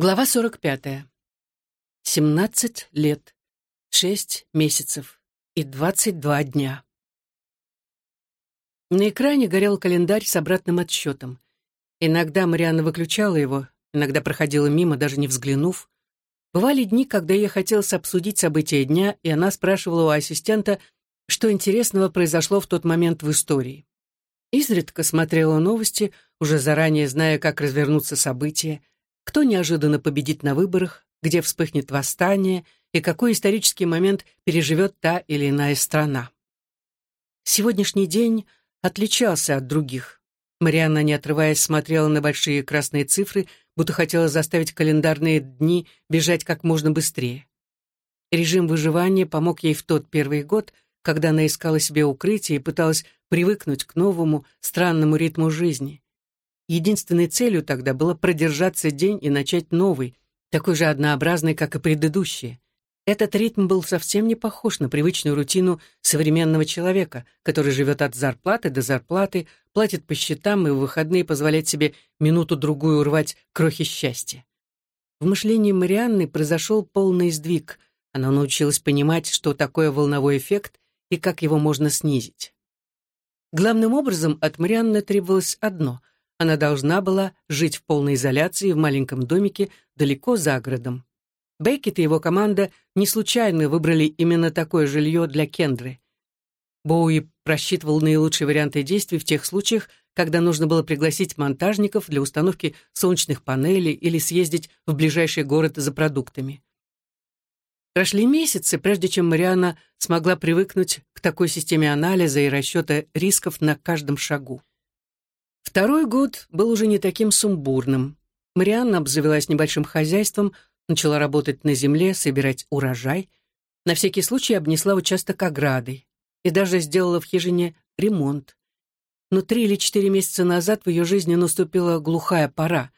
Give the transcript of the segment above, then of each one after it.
Глава 45. 17 лет, 6 месяцев и 22 дня. На экране горел календарь с обратным отсчетом. Иногда Марианна выключала его, иногда проходила мимо, даже не взглянув. Бывали дни, когда ей хотелось обсудить события дня, и она спрашивала у ассистента, что интересного произошло в тот момент в истории. Изредка смотрела новости, уже заранее зная, как развернутся события, кто неожиданно победит на выборах, где вспыхнет восстание и какой исторический момент переживет та или иная страна. Сегодняшний день отличался от других. Марианна, не отрываясь, смотрела на большие красные цифры, будто хотела заставить календарные дни бежать как можно быстрее. Режим выживания помог ей в тот первый год, когда она искала себе укрытие и пыталась привыкнуть к новому, странному ритму жизни. Единственной целью тогда было продержаться день и начать новый, такой же однообразный, как и предыдущие. Этот ритм был совсем не похож на привычную рутину современного человека, который живет от зарплаты до зарплаты, платит по счетам и в выходные позволяет себе минуту-другую урвать крохи счастья. В мышлении Марианны произошел полный сдвиг. Она научилась понимать, что такое волновой эффект и как его можно снизить. Главным образом от Марианны требовалось одно — она должна была жить в полной изоляции в маленьком домике далеко за городом. Беккет и его команда не случайно выбрали именно такое жилье для Кендры. Боуи просчитывал наилучшие варианты действий в тех случаях, когда нужно было пригласить монтажников для установки солнечных панелей или съездить в ближайший город за продуктами. Прошли месяцы, прежде чем Мариана смогла привыкнуть к такой системе анализа и расчета рисков на каждом шагу. Второй год был уже не таким сумбурным. Марианна обзавелась небольшим хозяйством, начала работать на земле, собирать урожай. На всякий случай обнесла участок оградой и даже сделала в хижине ремонт. Но три или четыре месяца назад в ее жизни наступила глухая пора.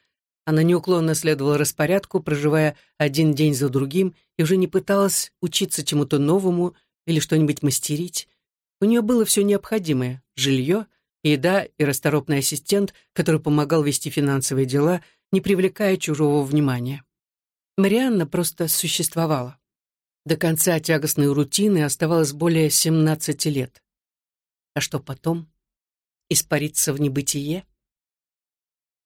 Она неуклонно следовала распорядку, проживая один день за другим, и уже не пыталась учиться чему-то новому или что-нибудь мастерить. У нее было все необходимое — жилье — еда и расторопный ассистент, который помогал вести финансовые дела, не привлекая чужого внимания. Марианна просто существовала. До конца тягостной рутины оставалось более 17 лет. А что потом? Испариться в небытие?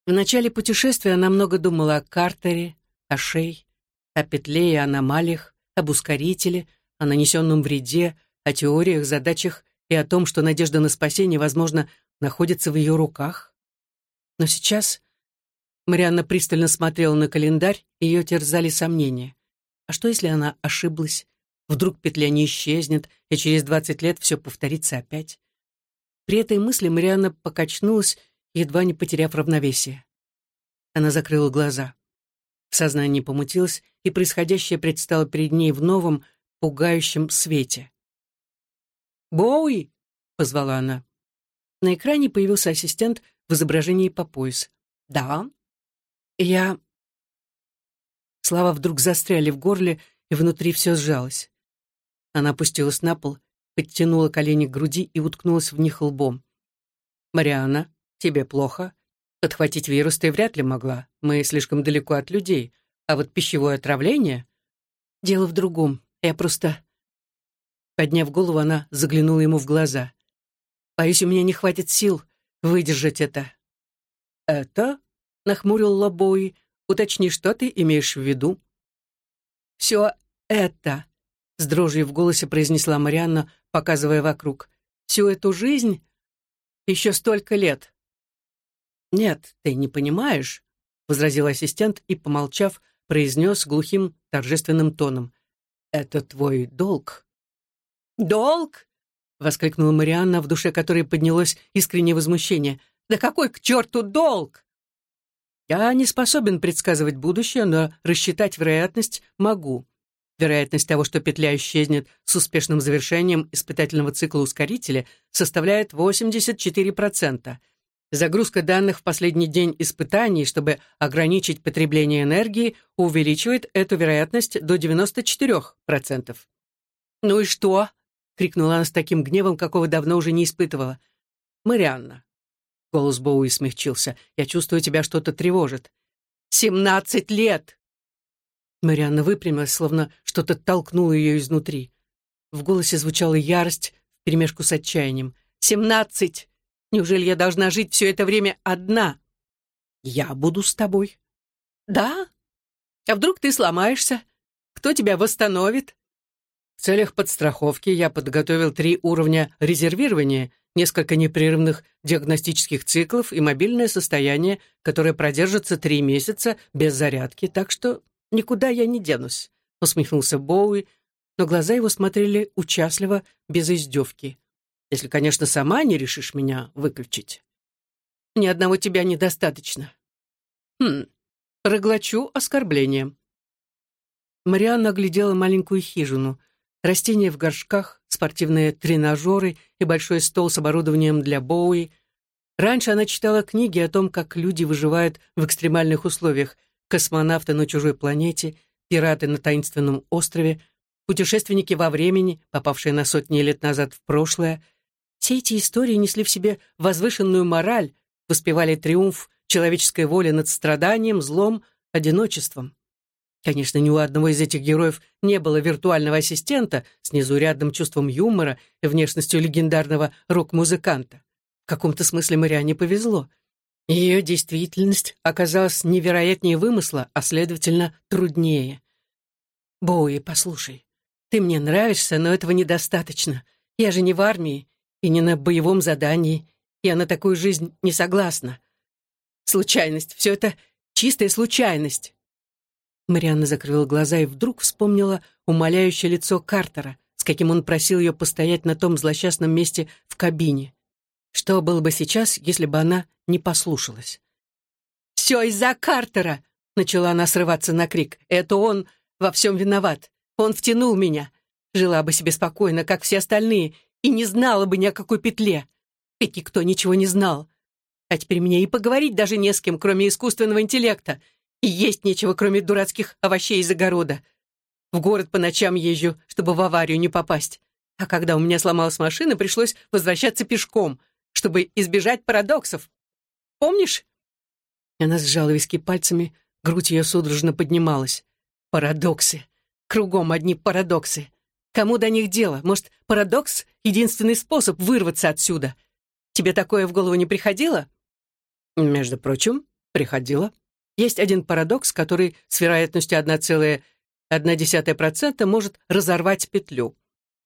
В начале путешествия она много думала о Картере, о Шей, о петле и аномалиях, об ускорителе, о нанесенном вреде, о теориях, задачах и о том, что надежда на спасение, возможно, находится в ее руках. Но сейчас Марианна пристально смотрела на календарь, и ее терзали сомнения. А что, если она ошиблась? Вдруг петля не исчезнет, и через двадцать лет все повторится опять? При этой мысли Марианна покачнулась, едва не потеряв равновесие. Она закрыла глаза. Сознание помутилось, и происходящее предстало перед ней в новом, пугающем свете. «Боуи!» — позвала она. На экране появился ассистент в изображении по пояс. «Да». «Я...» Слова вдруг застряли в горле, и внутри все сжалось. Она опустилась на пол, подтянула колени к груди и уткнулась в них лбом. «Марианна, тебе плохо? Подхватить вирус ты вряд ли могла. Мы слишком далеко от людей. А вот пищевое отравление...» «Дело в другом. Я просто...» Подняв голову, она заглянула ему в глаза. Боюсь, у меня не хватит сил выдержать это». «Это?» — нахмурил Лобои. «Уточни, что ты имеешь в виду?» «Все это», — с дрожью в голосе произнесла Марианна, показывая вокруг. «Всю эту жизнь? Еще столько лет». «Нет, ты не понимаешь», — возразил ассистент и, помолчав, произнес глухим торжественным тоном. «Это твой долг». «Долг?» — воскликнула Марианна, в душе которой поднялось искреннее возмущение. «Да какой к черту долг?» «Я не способен предсказывать будущее, но рассчитать вероятность могу. Вероятность того, что петля исчезнет с успешным завершением испытательного цикла ускорителя, составляет 84%. Загрузка данных в последний день испытаний, чтобы ограничить потребление энергии, увеличивает эту вероятность до 94%. «Ну и что?» — крикнула она с таким гневом, какого давно уже не испытывала. «Марианна». Голос Боуи смягчился. «Я чувствую, тебя что-то тревожит». «Семнадцать лет!» Марианна выпрямилась, словно что-то толкнуло ее изнутри. В голосе звучала ярость вперемешку с отчаянием. «Семнадцать! Неужели я должна жить все это время одна?» «Я буду с тобой». «Да? А вдруг ты сломаешься? Кто тебя восстановит?» В целях подстраховки я подготовил три уровня резервирования, несколько непрерывных диагностических циклов и мобильное состояние, которое продержится три месяца без зарядки, так что никуда я не денусь», — усмехнулся Боуи, но глаза его смотрели участливо, без издевки. «Если, конечно, сама не решишь меня выключить». «Ни одного тебя недостаточно». «Хм, проглочу оскорбление». Марианна оглядела маленькую хижину — растения в горшках, спортивные тренажеры и большой стол с оборудованием для Боуи. Раньше она читала книги о том, как люди выживают в экстремальных условиях, космонавты на чужой планете, пираты на таинственном острове, путешественники во времени, попавшие на сотни лет назад в прошлое. Все эти истории несли в себе возвышенную мораль, воспевали триумф человеческой воли над страданием, злом, одиночеством. Конечно, ни у одного из этих героев не было виртуального ассистента с незаурядным чувством юмора и внешностью легендарного рок-музыканта. В каком-то смысле Мариане повезло. Ее действительность оказалась невероятнее вымысла, а, следовательно, труднее. «Боуи, послушай, ты мне нравишься, но этого недостаточно. Я же не в армии и не на боевом задании. Я на такую жизнь не согласна. Случайность, все это чистая случайность». Марианна закрыла глаза и вдруг вспомнила умоляющее лицо Картера, с каким он просил ее постоять на том злосчастном месте в кабине. Что было бы сейчас, если бы она не послушалась? «Все из-за Картера!» — начала она срываться на крик. «Это он во всем виноват. Он втянул меня. Жила бы себе спокойно, как все остальные, и не знала бы ни о какой петле. Ведь никто ничего не знал. А теперь мне и поговорить даже не с кем, кроме искусственного интеллекта — и есть нечего, кроме дурацких овощей из огорода. В город по ночам езжу, чтобы в аварию не попасть. А когда у меня сломалась машина, пришлось возвращаться пешком, чтобы избежать парадоксов. Помнишь?» Она сжала виски пальцами, грудь ее судорожно поднималась. «Парадоксы. Кругом одни парадоксы. Кому до них дело? Может, парадокс — единственный способ вырваться отсюда? Тебе такое в голову не приходило?» «Между прочим, приходило», есть один парадокс, который с вероятностью 1,1% может разорвать петлю.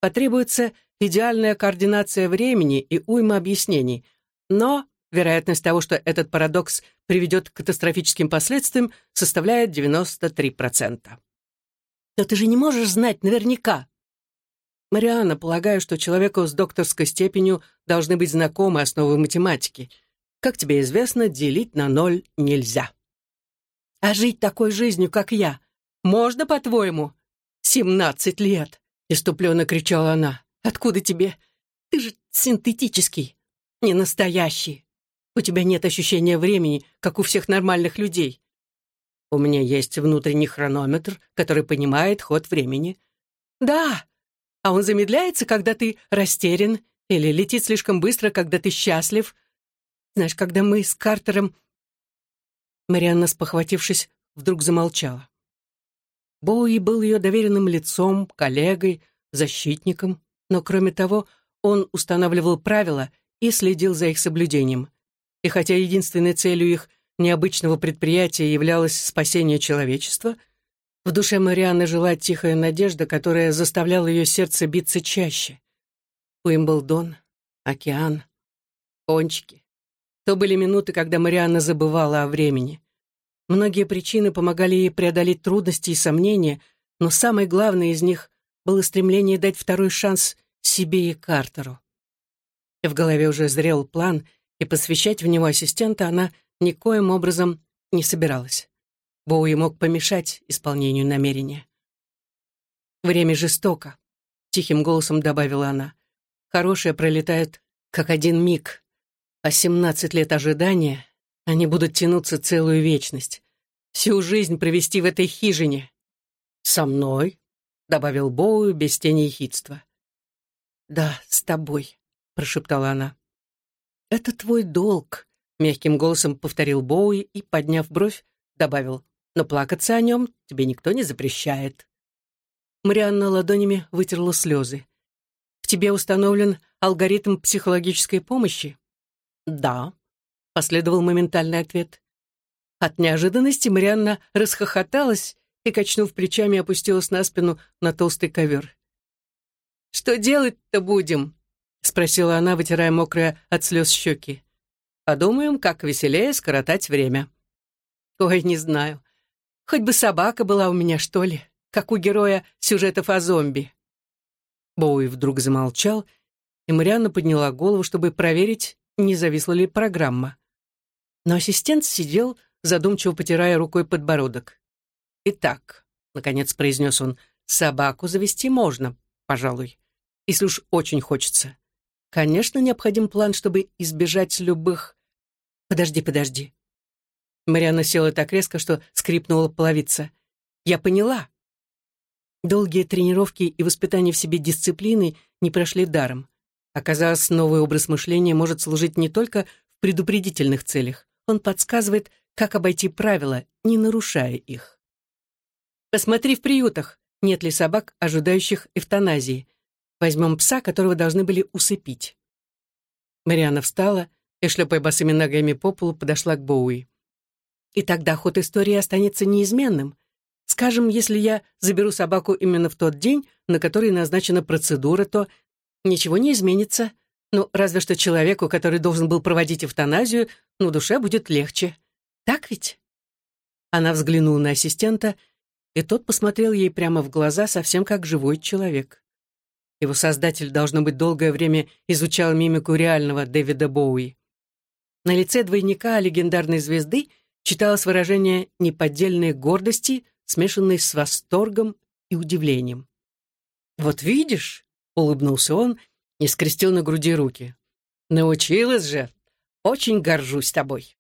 Потребуется идеальная координация времени и уйма объяснений. Но вероятность того, что этот парадокс приведет к катастрофическим последствиям, составляет 93%. Но ты же не можешь знать наверняка. Марианна, полагаю, что человеку с докторской степенью должны быть знакомы основы математики. Как тебе известно, делить на ноль нельзя. А жить такой жизнью, как я, можно, по-твоему? Семнадцать лет!» — иступленно кричала она. «Откуда тебе? Ты же синтетический, не настоящий. У тебя нет ощущения времени, как у всех нормальных людей. У меня есть внутренний хронометр, который понимает ход времени. Да, а он замедляется, когда ты растерян, или летит слишком быстро, когда ты счастлив. Знаешь, когда мы с Картером Марианна, спохватившись, вдруг замолчала. Боуи был ее доверенным лицом, коллегой, защитником, но, кроме того, он устанавливал правила и следил за их соблюдением. И хотя единственной целью их необычного предприятия являлось спасение человечества, в душе Марианны жила тихая надежда, которая заставляла ее сердце биться чаще. Уимблдон, океан, кончики, то были минуты, когда Марианна забывала о времени. Многие причины помогали ей преодолеть трудности и сомнения, но самое главное из них было стремление дать второй шанс себе и Картеру. В голове уже зрел план, и посвящать в него ассистента она никоим образом не собиралась. Боуи мог помешать исполнению намерения. «Время жестоко», — тихим голосом добавила она. «Хорошее пролетает, как один миг, а семнадцать лет ожидания, они будут тянуться целую вечность. Всю жизнь провести в этой хижине. «Со мной», — добавил Боу без тени ехидства. «Да, с тобой», — прошептала она. «Это твой долг», — мягким голосом повторил Боуи и, подняв бровь, добавил. но плакаться о нем тебе никто не запрещает». Марианна ладонями вытерла слезы. «В тебе установлен алгоритм психологической помощи?» «Да», — последовал моментальный ответ. От неожиданности Марианна расхохоталась и, качнув плечами, опустилась на спину на толстый ковер. «Что делать-то будем?» — спросила она, вытирая мокрые от слез щеки. «Подумаем, как веселее скоротать время». «Ой, не знаю. Хоть бы собака была у меня, что ли, как у героя сюжетов о зомби». Боуи вдруг замолчал, и Марианна подняла голову, чтобы проверить, не зависла ли программа. Но ассистент сидел, задумчиво потирая рукой подбородок. «Итак», — наконец произнес он, — «собаку завести можно, пожалуй, если уж очень хочется. Конечно, необходим план, чтобы избежать любых... Подожди, подожди. Марианна села так резко, что скрипнула половица. Я поняла. Долгие тренировки и воспитание в себе дисциплины не прошли даром. Оказалось, новый образ мышления может служить не только в предупредительных целях. Он подсказывает, как обойти правила, не нарушая их. Посмотри в приютах, нет ли собак, ожидающих эвтаназии. Возьмем пса, которого должны были усыпить. Марианна встала и, шлепая босыми ногами по полу, подошла к Боуи. И тогда ход истории останется неизменным. Скажем, если я заберу собаку именно в тот день, на который назначена процедура, то ничего не изменится. Ну, разве что человеку, который должен был проводить эвтаназию, ну, душе будет легче. Так ведь? Она взглянула на ассистента, и тот посмотрел ей прямо в глаза, совсем как живой человек. Его создатель, должно быть, долгое время изучал мимику реального Дэвида Боуи. На лице двойника легендарной звезды читалось выражение неподдельной гордости, смешанной с восторгом и удивлением. «Вот видишь», — улыбнулся он и скрестил на груди руки. «Научилась же. Очень горжусь тобой».